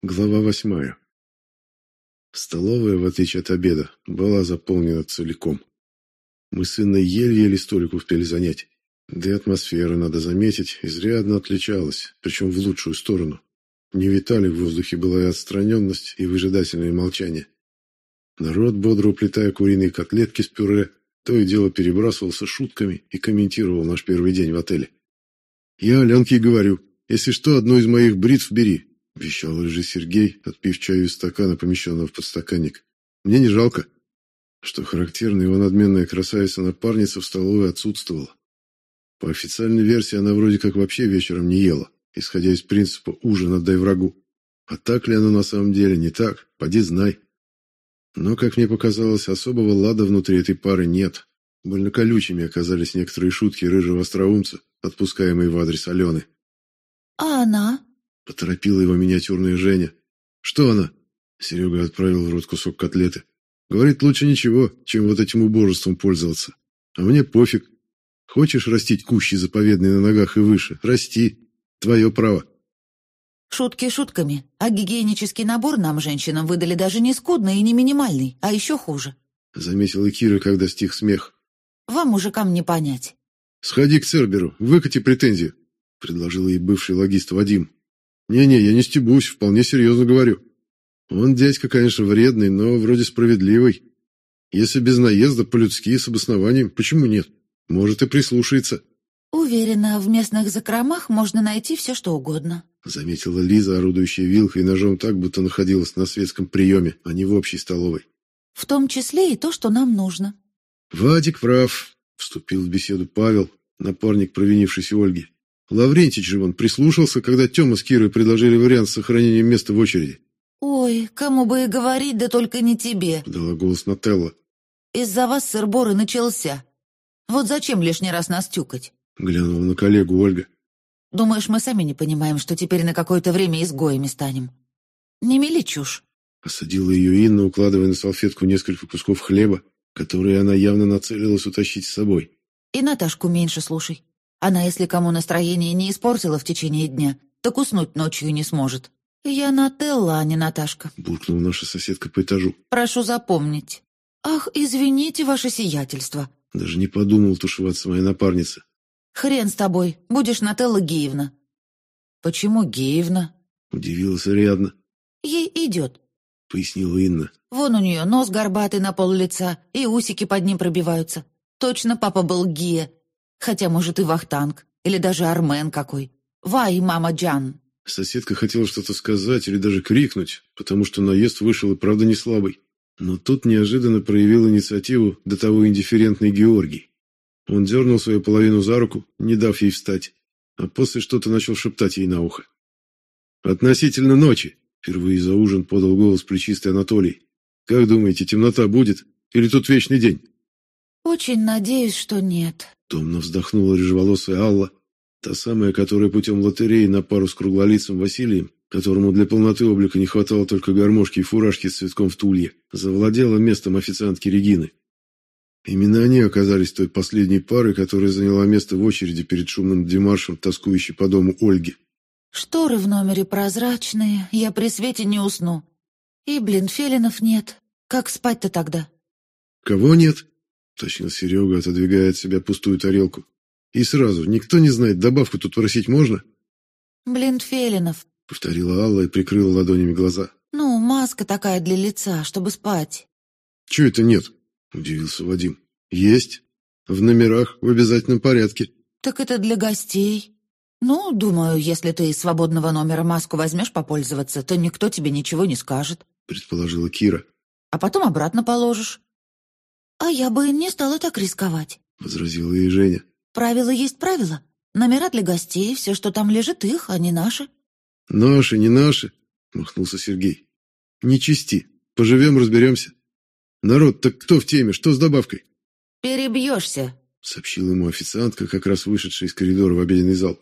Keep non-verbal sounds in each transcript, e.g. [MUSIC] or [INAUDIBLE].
Глава восьмая. Столовая, в отличие от обеда, была заполнена целиком. Мы с Инной еле-еле столик успели занять. Да и атмосфера, надо заметить, изрядно отличалась, причем в лучшую сторону. Не витали в воздухе была и отстраненность, и выжидательное молчание. Народ, бодро уплетая куриные котлетки с пюре, то и дело перебрасывался шутками и комментировал наш первый день в отеле. «Я Аленке говорю, если что, одну из моих бритв бери, вещал рыжий Сергей, отпив чаю из стакана, помещенного в подстаканник. Мне не жалко. Что характерно, его надменная красавица-напарница в столовой отсутствовала. По официальной версии она вроде как вообще вечером не ела, исходя из принципа «ужин отдай врагу». А так ли оно на самом деле? Не так. Поди знай. Но, как мне показалось, особого лада внутри этой пары нет. Больно колючими оказались некоторые шутки рыжего остроумца, отпускаемые в адрес Алены. «А она?» Поторопила его миниатюрная Женя. «Что она?» Серега отправил в рот кусок котлеты. «Говорит, лучше ничего, чем вот этим убожеством пользоваться. А мне пофиг. Хочешь растить кущи заповедные на ногах и выше? Расти. Твое право». Шутки шутками, а гигиенический набор нам, женщинам, выдали даже не скудный и не минимальный, а еще хуже. Заметила Кира, когда стих смех. Вам, мужикам, не понять. «Сходи к Церберу, выкати претензию», — предложил ей бывший логист Вадим. «Не-не, я не стебусь, вполне серьезно говорю. Он дядька, конечно, вредный, но вроде справедливый. Если без наезда, по-людски, с обоснованием, почему нет? Может, и прислушается». «Уверена, в местных закромах можно найти все, что угодно», заметила Лиза, орудующая вилкой и ножом так, будто находилась на светском приеме, а не в общей столовой. «В том числе и то, что нам нужно». «Вадик прав», — вступил в беседу Павел, напарник провинившейся Ольги. Лаврентич же он прислушался, когда Тёма с Кирой предложили вариант с сохранением места в очереди. «Ой, кому бы и говорить, да только не тебе», — дала голос Нателла. «Из-за вас сыр-бор и начался. Вот зачем лишний раз нас тюкать?» — глянула на коллегу Ольга. «Думаешь, мы сами не понимаем, что теперь на какое-то время изгоями станем? Не мели чушь». Осадила ее Инна, укладывая на салфетку несколько кусков хлеба, которые она явно нацелилась утащить с собой. «И Наташку меньше слушай. Она, если кому настроение не испортила в течение дня, так уснуть ночью не сможет. Я Нателла, а не Наташка. Буркнула наша соседка по этажу. Прошу запомнить. Ах, извините, ваше сиятельство. Даже не подумал тушеваться моя напарница. Хрен с тобой, будешь Нателла Геевна. Почему Геевна? Удивилась Ариадна. Ей идет, пояснила Инна. Вон у нее нос горбатый на пол лица, и усики под ним пробиваются. Точно папа был Гия, Хотя, может, и Вахтанг, или даже Армен какой. Вай, мама Джан!» Соседка хотела что-то сказать или даже крикнуть, потому что наезд вышел и правда не слабый. Но тут неожиданно проявил инициативу до того индифферентный Георгий. Он дернул свою половину за руку, не дав ей встать, а после что-то начал шептать ей на ухо. «Относительно ночи», — впервые за ужин подал голос плечистый Анатолий. «Как думаете, темнота будет? Или тут вечный день?» «Очень надеюсь, что нет», Томно вздохнула рыжеволосая Алла, та самая, которая путем лотереи на пару с круглолицым Василием, которому для полноты облика не хватало только гармошки и фуражки с цветком в тулье, завладела местом официантки Регины. Именно они оказались той последней парой, которая заняла место в очереди перед шумным демаршем, тоскующей по дому Ольги. «Шторы в номере прозрачные, я при свете не усну. И, блин, фелинов нет. Как спать-то тогда?» «Кого нет?» Уточнил Серега, отодвигая от себя пустую тарелку. И сразу, никто не знает, добавку тут просить можно? Блин, Фелинов, повторила Алла и прикрыла ладонями глаза. Ну, маска такая для лица, чтобы спать. Чего это нет? удивился Вадим. Есть. В номерах в обязательном порядке. Так это для гостей. Ну, думаю, если ты из свободного номера маску возьмешь попользоваться, то никто тебе ничего не скажет, предположила Кира. А потом обратно положишь. «А я бы не стала так рисковать», — возразила ей Женя. «Правило есть правило. Номера для гостей, все, что там лежит, их, а не наши». «Наши, не наши», — махнулся Сергей. «Не чисти. Поживем, разберемся. Народ, так кто в теме? Что с добавкой?» «Перебьешься», — сообщила ему официантка, как раз вышедшая из коридора в обеденный зал.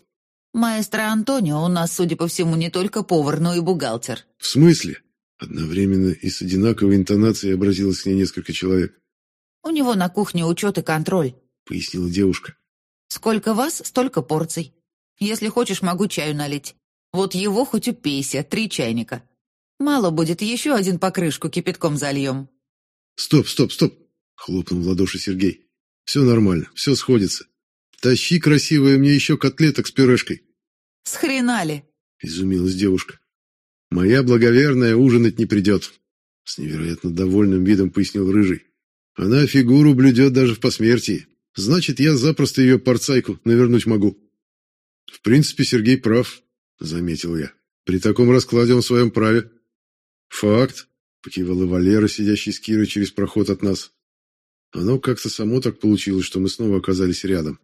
«Маэстро Антонио у нас, судя по всему, не только повар, но и бухгалтер». «В смысле?» Одновременно и с одинаковой интонацией обратилось к ней несколько человек. У него на кухне учет и контроль», — пояснила девушка. «Сколько вас, столько порций. Если хочешь, могу чаю налить. Вот его хоть упейся, три чайника. Мало будет, еще один покрышку кипятком зальем. Стоп, стоп, стоп, хлопнул в ладоши Сергей. Все нормально, все сходится. Тащи, красивая, мне еще котлеток с пюрешкой. С хрена ли? Изумилась девушка. Моя благоверная ужинать не придет. С невероятно довольным видом пояснил Рыжий. Она фигуру блюдет даже в посмертии. Значит, я запросто ее порцайку навернуть могу. В принципе, Сергей прав, заметил я. При таком раскладе он в своем праве. Факт, покивала Валера, сидящий с Кирой через проход от нас. Оно как-то само так получилось, что мы снова оказались рядом.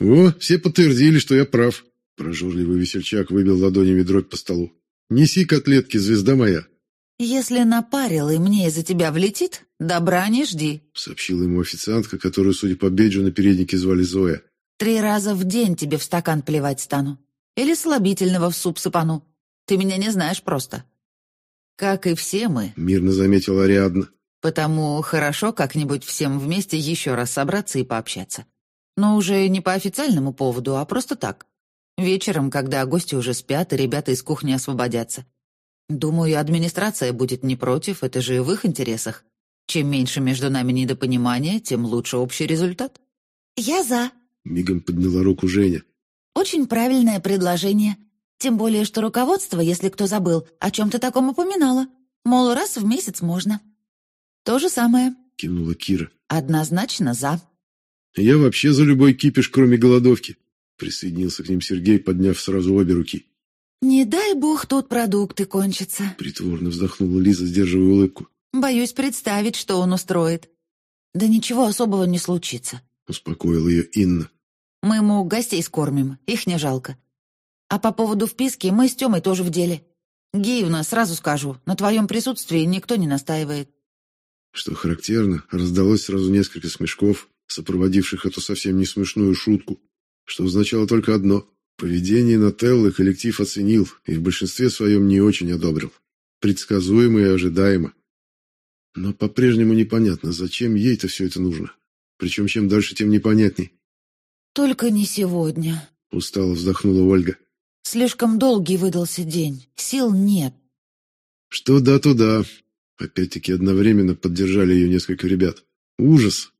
О, все подтвердили, что я прав. Прожорливый весельчак выбил ладонями дробь по столу. Неси котлетки, звезда моя. Если напарил и мне из-за тебя влетит, добра не жди, сообщила ему официантка, которую, судя по бейджу на переднике звали Зоя. Три раза в день тебе в стакан плевать стану. Или слабительного в суп сыпану. Ты меня не знаешь просто. Как и все мы. Мирно заметила Ариадна. Потому хорошо как-нибудь всем вместе еще раз собраться и пообщаться. Но уже не по официальному поводу, а просто так. Вечером, когда гости уже спят и ребята из кухни освободятся. Думаю, администрация будет не против, это же в их интересах. Чем меньше между нами недопонимания, тем лучше общий результат. «Я за», — мигом подняла руку Женя. «Очень правильное предложение. Тем более, что руководство, если кто забыл, о чем-то таком упоминало. Мол, раз в месяц можно. То же самое. Кивнула Кира. Однозначно за. Я вообще за любой кипиш, кроме голодовки. Присоединился к ним Сергей, подняв сразу обе руки. «Не дай бог тут продукты кончатся», — притворно вздохнула Лиза, сдерживая улыбку. «Боюсь представить, что он устроит». «Да ничего особого не случится», — успокоила ее Инна. «Мы ему гостей скормим, их не жалко. А по поводу вписки мы с Тёмой тоже в деле. Гиевна, сразу скажу, на твоем присутствии никто не настаивает. Что характерно, раздалось сразу несколько смешков, сопроводивших эту совсем не смешную шутку, что означало только одно. Поведение Нателлы коллектив оценил и в большинстве своем не очень одобрил. Предсказуемо и ожидаемо. Но по-прежнему непонятно, зачем ей-то все это нужно. Причем чем дальше, тем непонятней. «Только не сегодня», — устало вздохнула Ольга. Слишком долгий выдался день. Сил нет. Что да, то да. Опять-таки одновременно поддержали ее несколько ребят. Ужас.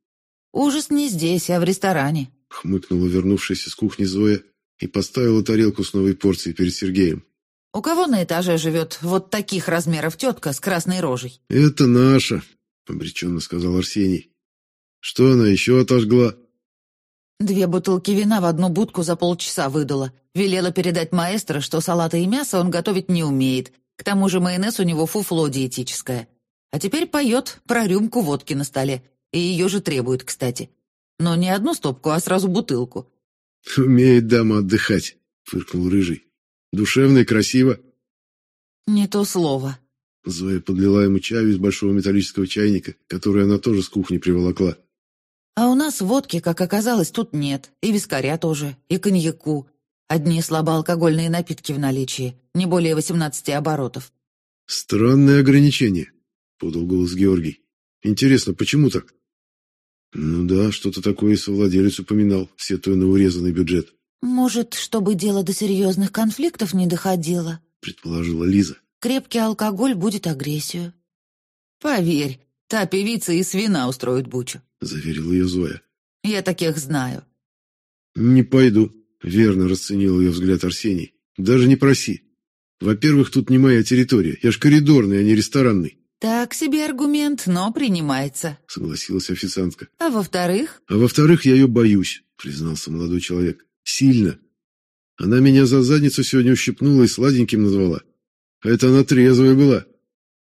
Ужас не здесь, а в ресторане. Хмыкнула вернувшаяся с кухни Зоя и поставила тарелку с новой порцией перед Сергеем. У кого на этаже живет вот таких размеров тетка с красной рожей? Это наша, обреченно сказал Арсений. Что она еще отожгла? Две бутылки вина в одну будку за полчаса выдала. Велела передать маэстро, что салаты и мясо он готовить не умеет. К тому же майонез у него фуфло диетическое. А теперь поет про рюмку водки на столе. И ее же требует, кстати. Но не одну стопку, а сразу бутылку. «Умеет дама отдыхать», — фыркнул Рыжий. «Душевно и красиво». «Не то слово». Зоя подлила ему чаю из большого металлического чайника, который она тоже с кухни приволокла. А у нас водки, как оказалось, тут нет. И вискаря тоже, и коньяку. Одни слабоалкогольные напитки в наличии, не более 18 оборотов. «Странное ограничение», — подал голос Георгий. «Интересно, почему так?» «Ну да, что-то такое и совладелец упоминал, сетуя на урезанный бюджет». «Может, чтобы дело до серьезных конфликтов не доходило?» — предположила Лиза. «Крепкий алкоголь будет агрессию». «Поверь, та певица и свина устроит бучу заверила ее Зоя. «Я таких знаю». «Не пойду», — верно расценил ее взгляд Арсений. «Даже не проси. Во-первых, тут не моя территория. Я ж коридорный, а не ресторанный». «Так себе аргумент, но принимается», — согласилась официантка. «А во-вторых?» «А во-вторых, я ее боюсь», — признался молодой человек. «Сильно. Она меня за задницу сегодня ущипнула и сладеньким назвала. А это она трезвая была.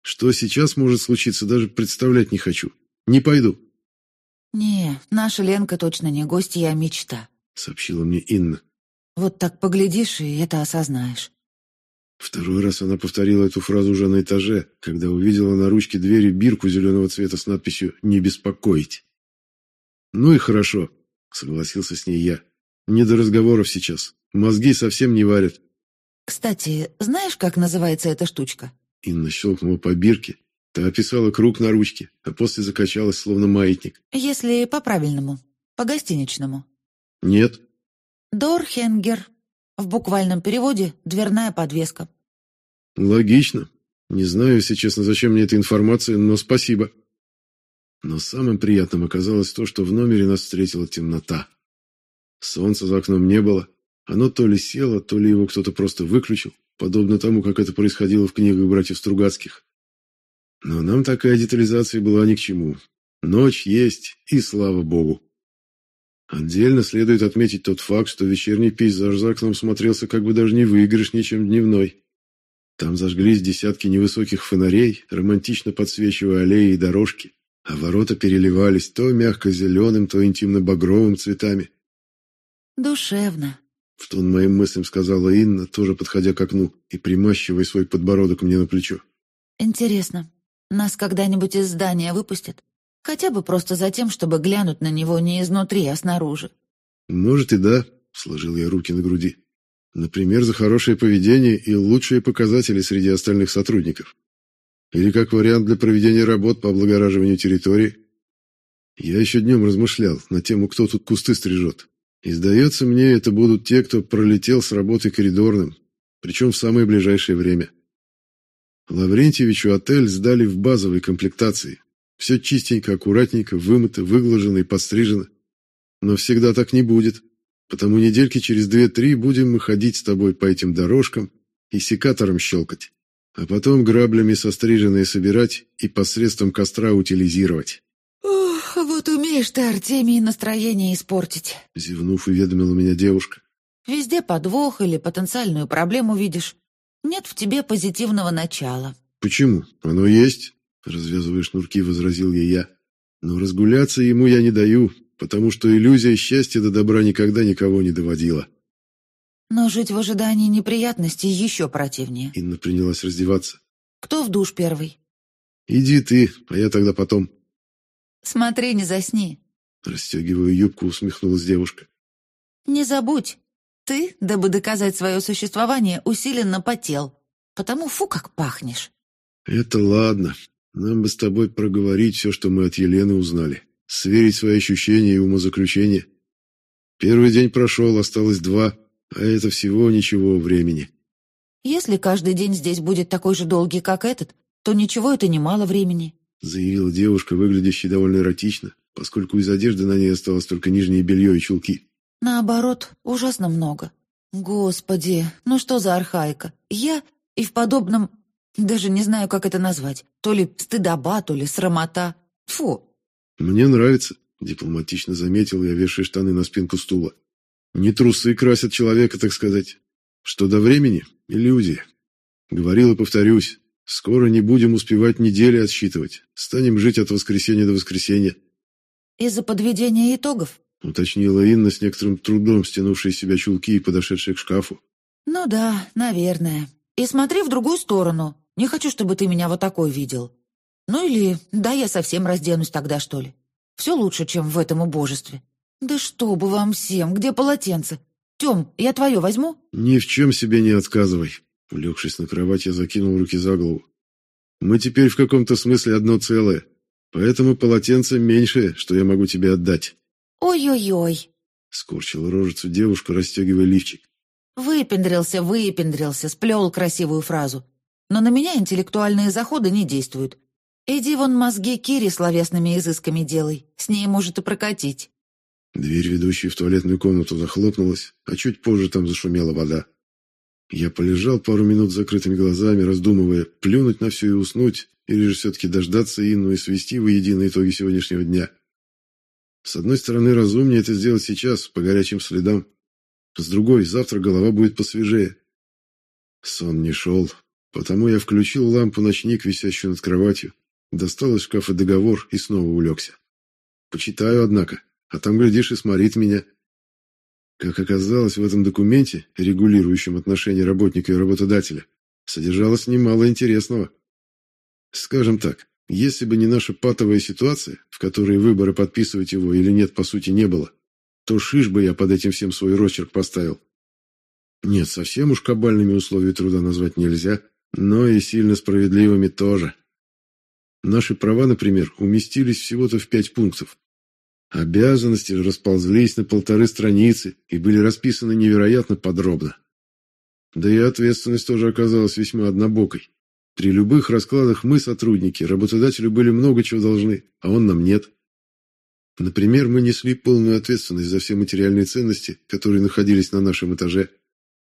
Что сейчас может случиться, даже представлять не хочу. Не пойду». «Не, наша Ленка точно не гостья, а мечта», — сообщила мне Инна. «Вот так поглядишь и это осознаешь». Второй раз она повторила эту фразу уже на этаже, когда увидела на ручке двери бирку зеленого цвета с надписью «Не беспокоить». «Ну и хорошо», — согласился с ней я. «Не до разговоров сейчас. Мозги совсем не варят». «Кстати, знаешь, как называется эта штучка?» Инна щелкнула по бирке, Та описала круг на ручке, а после закачалась, словно маятник. «Если по-правильному, по-гостиничному». «Нет». «Дорхенгер». В буквальном переводе «дверная подвеска». «Логично. Не знаю, если честно, зачем мне эта информация, но спасибо. Но самым приятным оказалось то, что в номере нас встретила темнота. Солнца за окном не было. Оно то ли село, то ли его кто-то просто выключил, подобно тому, как это происходило в книгах братьев Стругацких. Но нам такая детализация была ни к чему. Ночь есть, и слава богу. Отдельно следует отметить тот факт, что вечерний пейзаж за окном смотрелся как бы даже не выигрышнее, чем дневной. Там зажглись десятки невысоких фонарей, романтично подсвечивая аллеи и дорожки, а ворота переливались то мягко-зеленым, то интимно-багровым цветами. «Душевно», — в тон моим мыслям сказала Инна, тоже подходя к окну и примащивая свой подбородок мне на плечо. «Интересно, нас когда-нибудь из здания выпустят?» Хотя бы просто за тем, чтобы глянуть на него не изнутри, а снаружи. «Может и да», — сложил я руки на груди. «Например, за хорошее поведение и лучшие показатели среди остальных сотрудников. Или как вариант для проведения работ по облагораживанию территории. Я еще днем размышлял на тему, кто тут кусты стрижет. И сдается мне, это будут те, кто пролетел с работы коридорным, причем в самое ближайшее время. Лаврентьевичу отель сдали в базовой комплектации, все чистенько, аккуратненько, вымыто, выглажено и подстрижено. Но всегда так не будет, потому недельки через две-три будем мы ходить с тобой по этим дорожкам и секатором щелкать, а потом граблями состриженные собирать и посредством костра утилизировать. «Ох, вот умеешь ты, Артемий, настроение испортить», — зевнув, уведомила меня девушка. «Везде подвох или потенциальную проблему видишь. Нет в тебе позитивного начала». «Почему? Оно есть. Развязывая шнурки, возразил ей я. Но разгуляться ему я не даю, потому что иллюзия счастья до добра никогда никого не доводила. Но жить в ожидании неприятностей еще противнее. Инна принялась раздеваться. Кто в душ первый? Иди ты, а я тогда потом. Смотри, не засни. Расстегивая юбку, усмехнулась девушка. Не забудь, ты, дабы доказать свое существование, усиленно потел. Потому фу, как пахнешь. Это ладно. Нам бы с тобой проговорить все, что мы от Елены узнали. Сверить свои ощущения и умозаключения. Первый день прошел, осталось два, а это всего ничего времени. Если каждый день здесь будет такой же долгий, как этот, то ничего это не мало времени, заявила девушка, выглядящая довольно эротично, поскольку из одежды на ней осталось только нижнее белье и чулки. Наоборот, ужасно много. Господи, ну что за архаика? Я и в подобном даже не знаю, как это назвать. То ли стыдоба, то ли срамота. Фу. Мне нравится, дипломатично заметил я, вешая штаны на спинку стула. Не трусы красят человека, так сказать. Что до времени — иллюзия. Говорил и повторюсь, скоро не будем успевать недели отсчитывать. Станем жить от воскресенья до воскресенья. Из-за подведения итогов? Уточнила Инна с некоторым трудом, стянувшая себя чулки и подошедшая к шкафу. Ну да, наверное. И смотри в другую сторону. Не хочу, чтобы ты меня вот такой видел. Ну или да, я совсем разденусь тогда, что ли. Все лучше, чем в этом убожестве. Да что бы вам всем, где полотенце? Тем, я твое возьму? Ни в чем себе не отказывай. Улегшись на кровать, я закинул руки за голову. Мы теперь в каком-то смысле одно целое. Поэтому полотенце меньшее, что я могу тебе отдать. Ой-ой-ой. Скорчила рожицу девушка, расстегивая лифчик. Выпендрился, выпендрился, сплел красивую фразу. Но на меня интеллектуальные заходы не действуют. Иди вон мозги Кире словесными изысками делай. С ней может и прокатить. Дверь, ведущая в туалетную комнату, захлопнулась, а чуть позже там зашумела вода. Я полежал пару минут с закрытыми глазами, раздумывая, плюнуть на все и уснуть, или же все-таки дождаться Инну и свести воедино итоги сегодняшнего дня. С одной стороны, разумнее это сделать сейчас, по горячим следам. С другой, завтра голова будет посвежее. Сон не шел, Потому я включил лампу-ночник, висящую над кроватью, достал из шкафа договор и снова улегся. Почитаю, однако, а там, глядишь, и сморит меня. Как оказалось, в этом документе, регулирующем отношения работника и работодателя, содержалось немало интересного. Скажем так, если бы не наша патовая ситуация, в которой выбора подписывать его или нет по сути не было, то шиш бы я под этим всем свой росчерк поставил. Нет, совсем уж кабальными условия труда назвать нельзя, но и сильно справедливыми тоже. Наши права, например, уместились всего-то в пять пунктов. Обязанности расползлись на полторы страницы и были расписаны невероятно подробно. Да и ответственность тоже оказалась весьма однобокой. При любых раскладах мы, сотрудники, работодателю были много чего должны, а он нам нет. Например, мы несли полную ответственность за все материальные ценности, которые находились на нашем этаже.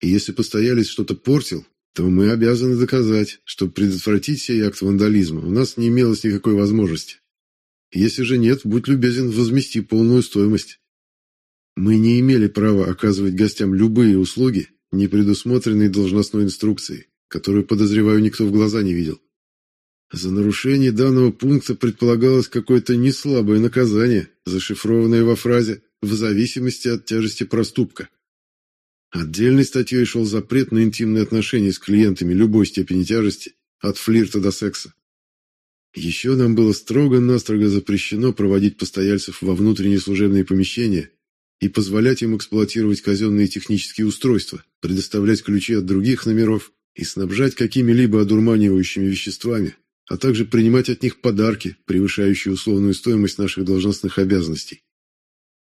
И если постоялец что-то портил, то мы обязаны доказать, что предотвратить сей акт вандализма у нас не имелось никакой возможности. Если же нет, будь любезен возмести полную стоимость. Мы не имели права оказывать гостям любые услуги, не предусмотренные должностной инструкцией, которую, подозреваю, никто в глаза не видел. За нарушение данного пункта предполагалось какое-то неслабое наказание, зашифрованное во фразе «в зависимости от тяжести проступка». Отдельной статьей шел запрет на интимные отношения с клиентами любой степени тяжести, от флирта до секса. Еще нам было строго-настрого запрещено проводить постояльцев во внутренние служебные помещения и позволять им эксплуатировать казенные технические устройства, предоставлять ключи от других номеров и снабжать какими-либо одурманивающими веществами, а также принимать от них подарки, превышающие условную стоимость наших должностных обязанностей.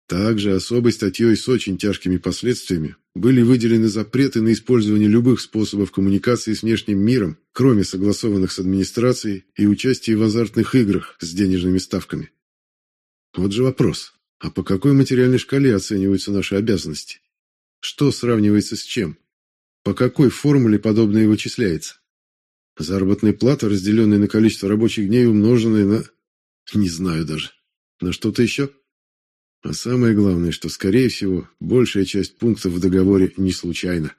Также особой статьей с очень тяжкими последствиями были выделены запреты на использование любых способов коммуникации с внешним миром, кроме согласованных с администрацией и участия в азартных играх с денежными ставками. Вот же вопрос. А по какой материальной шкале оцениваются наши обязанности? Что сравнивается с чем? По какой формуле подобное вычисляется? Заработная плата, разделенная на количество рабочих дней, умноженная на... Не знаю даже. На что-то еще? А самое главное, что, скорее всего, большая часть пунктов в договоре не случайна.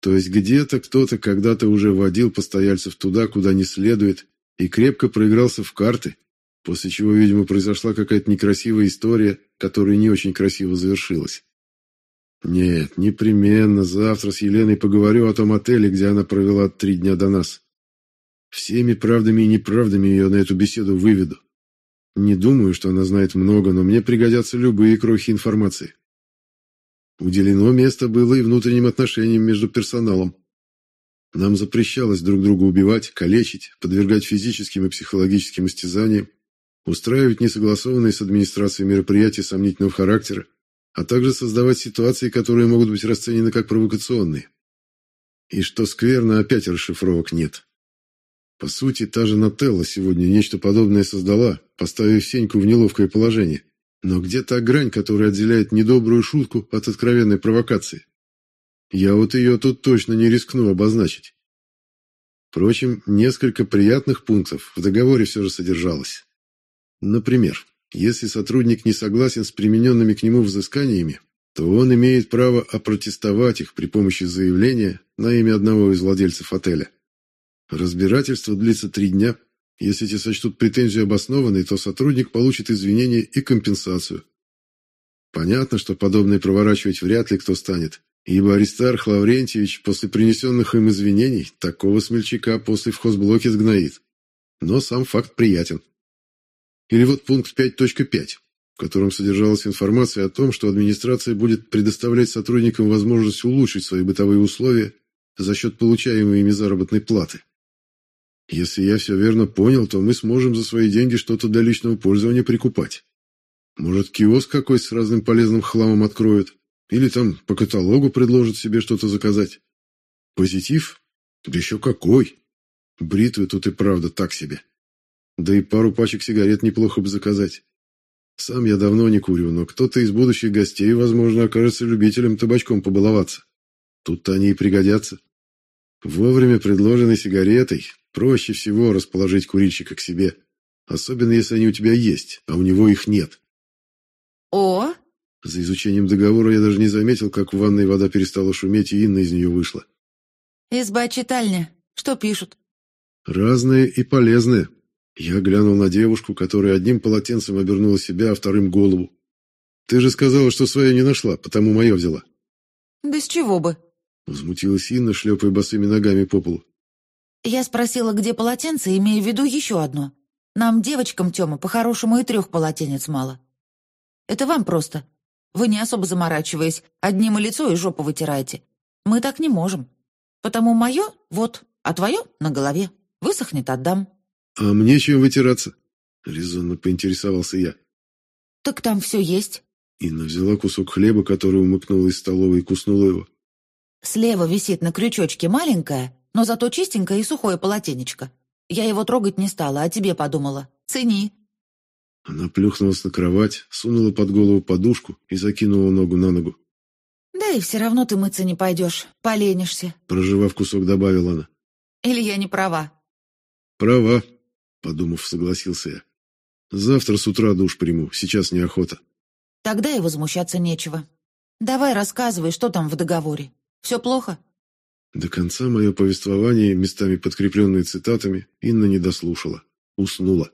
То есть где-то кто-то когда-то уже водил постояльцев туда, куда не следует, и крепко проигрался в карты, после чего, видимо, произошла какая-то некрасивая история, которая не очень красиво завершилась. Нет, непременно завтра с Еленой поговорю о том отеле, где она провела три дня до нас. Всеми правдами и неправдами ее на эту беседу выведу. Не думаю, что она знает много, но мне пригодятся любые крохи информации. Уделено место было и внутренним отношениям между персоналом. Нам запрещалось друг друга убивать, калечить, подвергать физическим и психологическим истязаниям, устраивать несогласованные с администрацией мероприятия сомнительного характера, а также создавать ситуации, которые могут быть расценены как провокационные. И что скверно, опять расшифровок нет. По сути, та же Нателла сегодня нечто подобное создала, поставив Сеньку в неловкое положение. Но где та грань, которая отделяет недобрую шутку от откровенной провокации? Я вот ее тут точно не рискну обозначить. Впрочем, несколько приятных пунктов в договоре все же содержалось. Например, если сотрудник не согласен с примененными к нему взысканиями, то он имеет право опротестовать их при помощи заявления на имя одного из владельцев отеля. Разбирательство длится три дня. Если те сочтут претензию обоснованной, то сотрудник получит извинения и компенсацию. Понятно, что подобное проворачивать вряд ли кто станет, ибо Аристарх Лаврентьевич после принесенных им извинений такого смельчака после в хозблоке сгноит. Но сам факт приятен. Или вот пункт 5.5, в котором содержалась информация о том, что администрация будет предоставлять сотрудникам возможность улучшить свои бытовые условия за счет получаемой ими заработной платы. Если я все верно понял, то мы сможем за свои деньги что-то для личного пользования прикупать. Может, киоск какой с разным полезным хламом откроют, или там по каталогу предложат себе что-то заказать. Позитив? Да еще какой! Бритвы тут и правда так себе. Да и пару пачек сигарет неплохо бы заказать. Сам я давно не курю, но кто-то из будущих гостей, возможно, окажется любителем табачком побаловаться. Тут-то они и пригодятся. Вовремя предложенной сигаретой проще всего расположить курильщика к себе, особенно если они у тебя есть, а у него их нет. О! За изучением договора я даже не заметил, как в ванной вода перестала шуметь, и Инна из нее вышла. Изба-читальня. Что пишут? Разное и полезное. Я глянул на девушку, которая одним полотенцем обернула себя, а вторым голову. Ты же сказала, что свое не нашла, потому мое взяла. Да с чего бы? Возмутилась Инна, шлепая босыми ногами по полу. Я спросила, где полотенце, имея в виду еще одно. Нам, девочкам, Тёма, по-хорошему и трех полотенец мало. Это вам просто. Вы не особо заморачиваясь, одним и лицо, и жопу вытираете. Мы так не можем. Потому мое — вот, а твое — на голове. Высохнет — отдам. А мне чем вытираться? Резонно поинтересовался я. Так там все есть. Инна взяла кусок хлеба, который умыкнула из столовой, и куснула его. Слева висит на крючочке маленькая, но зато чистенькое и сухое полотенечко. Я его трогать не стала, а тебе подумала. Цени». Она плюхнулась на кровать, сунула под голову подушку и закинула ногу на ногу. «Да и все равно ты мыться не пойдешь, поленишься», — проживав кусок, добавила она. «Или я не права?» «Права», — подумав, согласился я. «Завтра с утра душ приму, сейчас неохота». «Тогда и возмущаться нечего. Давай рассказывай, что там в договоре. Все плохо?» До конца мое повествование, местами подкрепленное цитатами, Инна не дослушала. Уснула.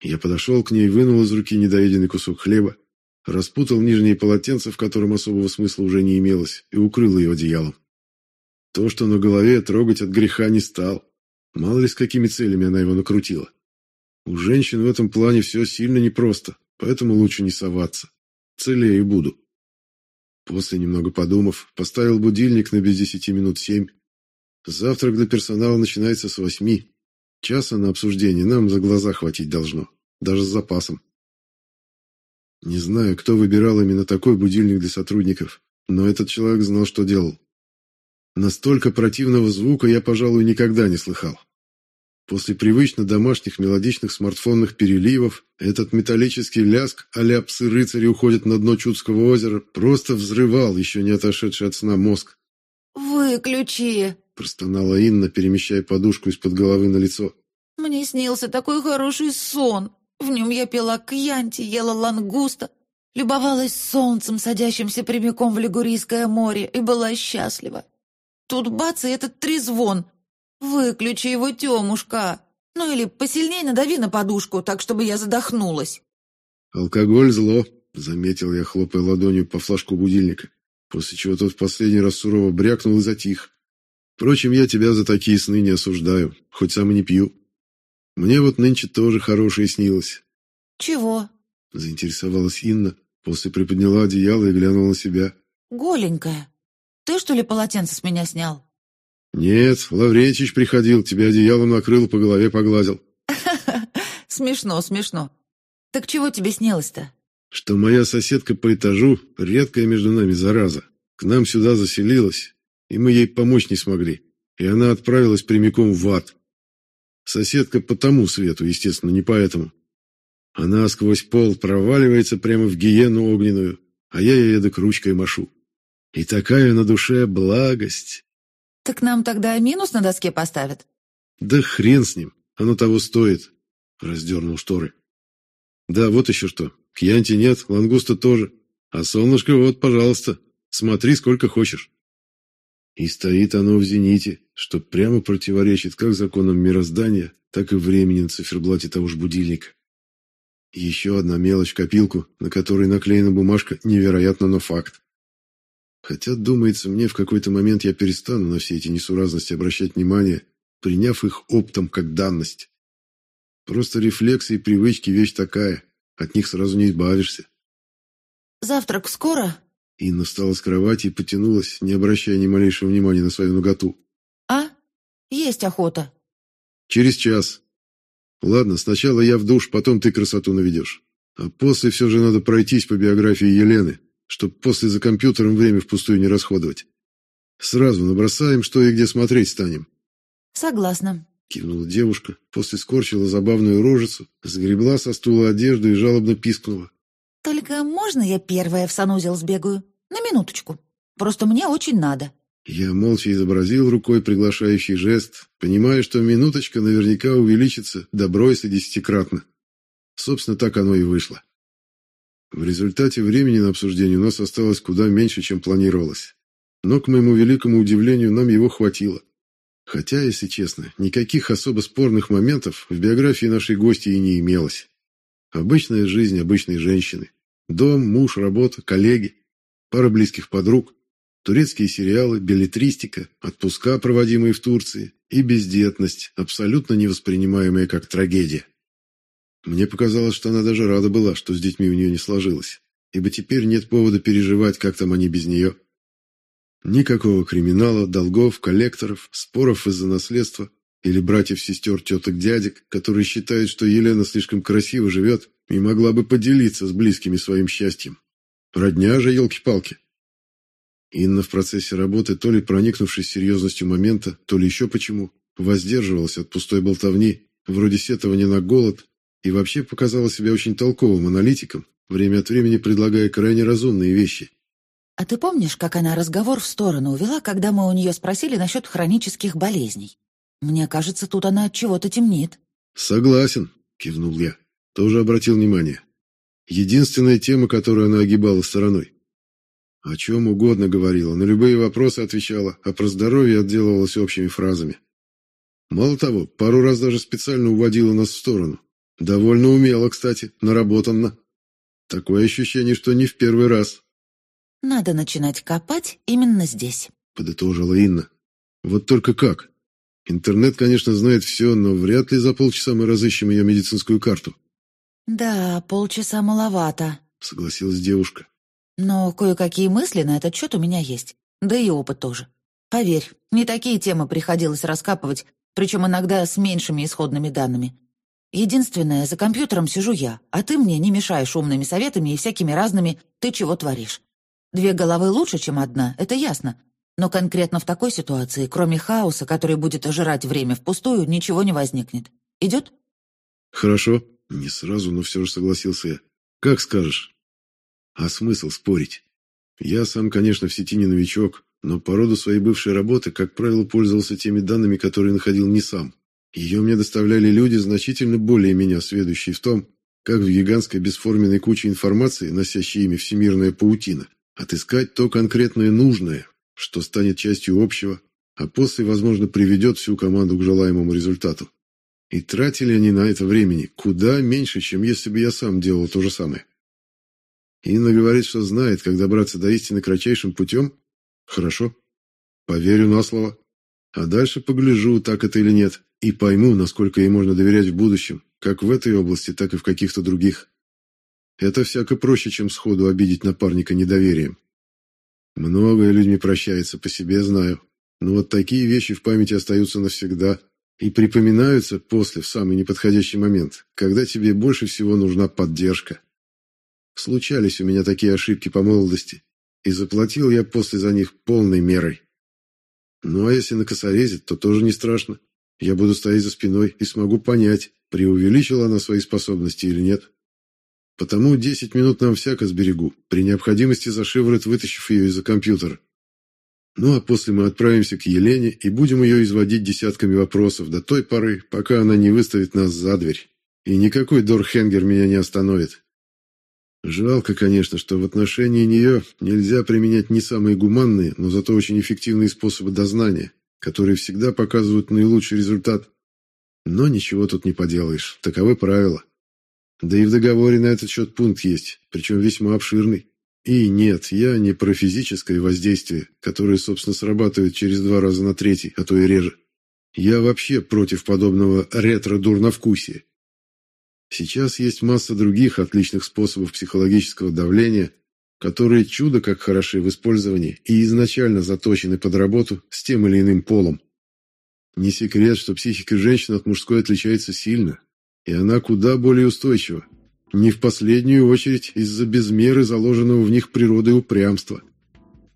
Я подошел к ней, вынул из руки недоеденный кусок хлеба, распутал нижнее полотенце, в котором особого смысла уже не имелось, и укрыл ее одеялом. То, что на голове, трогать от греха не стал. Мало ли с какими целями она его накрутила. У женщин в этом плане все сильно непросто, поэтому лучше не соваться. Целее буду. После, немного подумав, поставил будильник на без десяти минут семь. Завтрак для персонала начинается с восьми. Часа на обсуждение нам за глаза хватить должно, даже с запасом. Не знаю, кто выбирал именно такой будильник для сотрудников, но этот человек знал, что делал. Настолько противного звука я, пожалуй, никогда не слыхал. После привычно домашних мелодичных смартфонных переливов этот металлический ляск а-ля псы-рыцари уходят на дно Чудского озера просто взрывал еще не отошедший от сна мозг. «Выключи!» – простонала Инна, перемещая подушку из-под головы на лицо. «Мне снился такой хороший сон. В нем я пела кьянти, ела лангуста, любовалась солнцем, садящимся прямиком в Лигурийское море, и была счастлива. Тут бац, и этот трезвон. «Выключи его, Тёмушка! Ну или посильнее надави на подушку, так, чтобы я задохнулась!» «Алкоголь – зло», – заметил я, хлопая ладонью по флажку будильника, после чего тот в последний раз сурово брякнул и затих. «Впрочем, я тебя за такие сны не осуждаю, хоть сам и не пью. Мне вот нынче тоже хорошее снилось». «Чего?» – заинтересовалась Инна, после приподняла одеяло и глянула на себя. «Голенькая, ты что ли полотенце с меня снял?» «Нет, Лаврентич приходил, тебя одеялом накрыл, по голове погладил». [LAUGHS] Смешно, смешно. Так чего тебе снилось-то? Что моя соседка по этажу, редкая между нами зараза, к нам сюда заселилась, и мы ей помочь не смогли, и она отправилась прямиком в ад. Соседка по тому свету, естественно, не по этому. Она сквозь пол проваливается прямо в геенну огненную, а я ей эдак ручкой машу. И такая на душе благость. «Так нам тогда минус на доске поставят?» «Да хрен с ним, оно того стоит», — раздернул шторы. «Да, вот еще что. Кьянти нет, лангуста тоже. А солнышко вот, пожалуйста, смотри сколько хочешь». И стоит оно в зените, что прямо противоречит как законам мироздания, так и времени на циферблате того же будильника. Еще одна мелочь копилку, на которой наклеена бумажка «Невероятно, но факт». Хотя, думается мне, в какой-то момент я перестану на все эти несуразности обращать внимание, приняв их оптом как данность. Просто рефлексы и привычки – вещь такая, от них сразу не избавишься. «Завтрак скоро?» Инна встала с кровати и потянулась, не обращая ни малейшего внимания на свою ноготу. «А? Есть охота». «Через час. Ладно, сначала я в душ, потом ты красоту наведешь. А после все же надо пройтись по биографии Елены, чтобы после за компьютером время впустую не расходовать. Сразу набросаем, что и где смотреть станем. Согласна. Кивнула девушка, после скорчила забавную рожицу, сгребла со стула одежду и жалобно пискнула. «Только можно я первая в санузел сбегаю? На минуточку. Просто мне очень надо». Я молча изобразил рукой приглашающий жест, понимая, что минуточка наверняка увеличится добро если десятикратно. Собственно, так оно и вышло. В результате времени на обсуждение у нас осталось куда меньше, чем планировалось. Но, к моему великому удивлению, нам его хватило. Хотя, если честно, никаких особо спорных моментов в биографии нашей гости и не имелось. Обычная жизнь обычной женщины. Дом, муж, работа, коллеги, пара близких подруг, турецкие сериалы, билетристика, отпуска, проводимые в Турции, и бездетность, абсолютно невоспринимаемая как трагедия. Мне показалось, что она даже рада была, что с детьми у нее не сложилось, ибо теперь нет повода переживать, как там они без нее. Никакого криминала, долгов, коллекторов, споров из-за наследства или братьев-сестер, теток-дядек, которые считают, что Елена слишком красиво живет и могла бы поделиться с близкими своим счастьем. Родня же, елки-палки. Инна в процессе работы, то ли проникнувшись серьезностью момента, то ли еще почему, воздерживалась от пустой болтовни, вроде сетования на голод, и вообще показала себя очень толковым аналитиком, время от времени предлагая крайне разумные вещи. «А ты помнишь, как она разговор в сторону увела, когда мы у нее спросили насчет хронических болезней? Мне кажется, тут она от чего-то темнеет». «Согласен», — кивнул я. Тоже обратил внимание. Единственная тема, которую она огибала стороной. О чем угодно говорила, на любые вопросы отвечала, а про здоровье отделывалась общими фразами. Мало того, пару раз даже специально уводила нас в сторону. Довольно умело, кстати, наработанно. Такое ощущение, что не в первый раз. «Надо начинать копать именно здесь», — подытожила Инна. «Вот только как? Интернет, конечно, знает все, но вряд ли за полчаса мы разыщем ее медицинскую карту». «Да, полчаса маловато», — согласилась девушка. Но кое-какие мысли на этот счет у меня есть. Да и опыт тоже. Поверь, не такие темы приходилось раскапывать, причем иногда с меньшими исходными данными. Единственное, за компьютером сижу я, а ты мне не мешаешь умными советами и всякими разными «ты чего творишь». Две головы лучше, чем одна, это ясно. Но конкретно в такой ситуации, кроме хаоса, который будет ожирать время впустую, ничего не возникнет. Идет? Хорошо. Не сразу, но все же согласился я. Как скажешь. А смысл спорить? Я сам, конечно, в сети не новичок, но по роду своей бывшей работы, как правило, пользовался теми данными, которые находил не сам. Ее мне доставляли люди, значительно более меня сведущие в том, как в гигантской бесформенной куче информации, носящей имя «всемирная паутина», отыскать то конкретное нужное, что станет частью общего, а после, возможно, приведет всю команду к желаемому результату. И тратили они на это времени куда меньше, чем если бы я сам делал то же самое. Инна говорит, что знает, как добраться до истины кратчайшим путем. Хорошо. Поверю на слово. А дальше погляжу, так это или нет, и пойму, насколько ей можно доверять в будущем, как в этой области, так и в каких-то других. Это всяко проще, чем сходу обидеть напарника недоверием. Многое людьми прощается, по себе знаю. Но вот такие вещи в памяти остаются навсегда и припоминаются после, в самый неподходящий момент, когда тебе больше всего нужна поддержка. Случались у меня такие ошибки по молодости, и заплатил я после за них полной мерой. Ну а если накосорезит, то тоже не страшно. Я буду стоять за спиной и смогу понять, преувеличила она свои способности или нет. Потому десять минут нам всяко сберегу, при необходимости за шиворот вытащив ее из-за компьютера. Ну а после мы отправимся к Елене и будем ее изводить десятками вопросов до той поры, пока она не выставит нас за дверь. И никакой Дорхенгер меня не остановит. Жалко, конечно, что в отношении нее нельзя применять не самые гуманные, но зато очень эффективные способы дознания, которые всегда показывают наилучший результат. Но ничего тут не поделаешь, таковы правила. Да и в договоре на этот счет пункт есть, причем весьма обширный. И нет, я не про физическое воздействие, которое, собственно, срабатывает через два раза на третий, а то и реже. Я вообще против подобного ретро-дурновкусия. Сейчас есть масса других отличных способов психологического давления, которые чудо как хороши в использовании и изначально заточены под работу с тем или иным полом. Не секрет, что психика женщины от мужской отличается сильно, и она куда более устойчива, не в последнюю очередь из-за безмеры заложенного в них природой упрямства.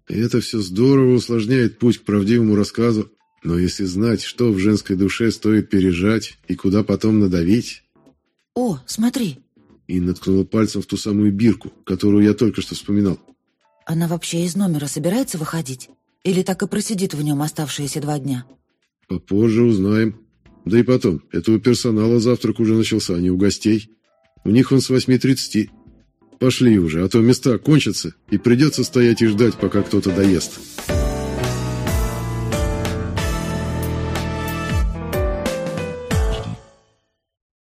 И это все здорово усложняет путь к правдивому рассказу, но если знать, что в женской душе стоит пережать и куда потом надавить, «О, смотри!» И наткнула пальцем в ту самую бирку, которую я только что вспоминал. «Она вообще из номера собирается выходить? Или так и просидит в нем оставшиеся два дня?» «Попозже узнаем. Да и потом, этого персонала завтрак уже начался, а не у гостей. У них он с восьми тридцати. Пошли уже, а то места кончатся, и придется стоять и ждать, пока кто-то доест».